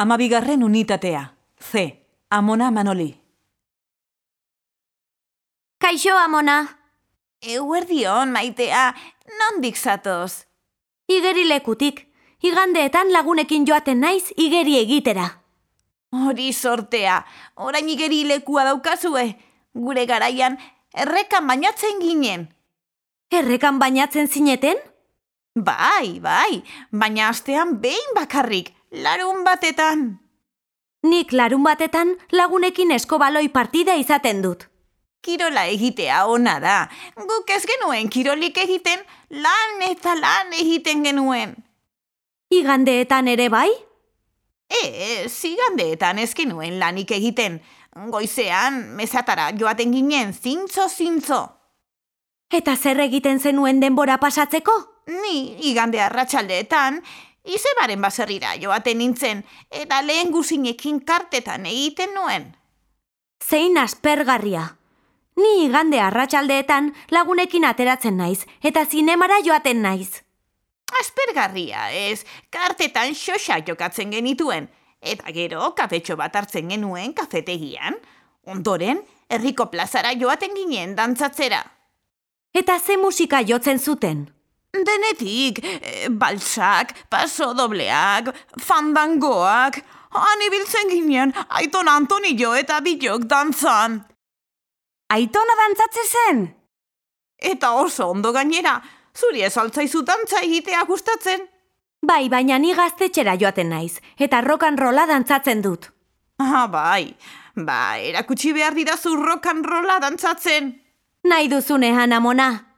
Amabigarren unitatea. C. Amona Manoli. Kaixo, amona. Eguerdion, maitea, nondik zatoz? Igeri lekutik. Igandeetan lagunekin joaten naiz igeri egitera. Hori sortea, orain igeri lekua daukazue. Gure garaian, errekan bainatzen ginen. Errekan bainatzen zineten? Bai, bai, baina astean behin bakarrik, larun batetan. Nik larun batetan lagunekin eskobaloi partida izaten dut. Kirola egitea ona da. Guk ez genuen kirolik egiten, lan eta lan egiten genuen. Igandeetan ere bai? E, zigandeetan ez genuen lanik egiten. Goizean, mesatara joaten ginen zintzo-zintzo. Eta zer egiten zenuen denbora pasatzeko? Ni, igande arratsaldeetan, izebaren baserrira joaten nintzen, eta lehen guzinekin kartetan egiten nuen. Zein aspergarria. Ni igande arratsaldeetan lagunekin ateratzen naiz eta zinemara joaten naiz. Aspergarria, ez, kartetan xoxa jokatzen genituen, eta gero kafetxo bat hartzen genuen kafetegian. Ondoren, herriko plazara joaten ginen dantzatzera. Eta ze musika jotzen zuten? Denetik, eh, balsak, paso dobleak, fandangoak, han ibiltzen ginen, aiton Antonio eta bilok dantzan. Aitona dantzatze zen? Eta oso ondo gainera, zuri ez altzaizu dantza egitea gustatzen. Bai, baina ni gaztetxera joaten naiz, eta rock and rolla dantzatzen dut. Ah, bai, ba, erakutsi behar didazu rock and rolla dantzatzen. Nahi duzunean amona.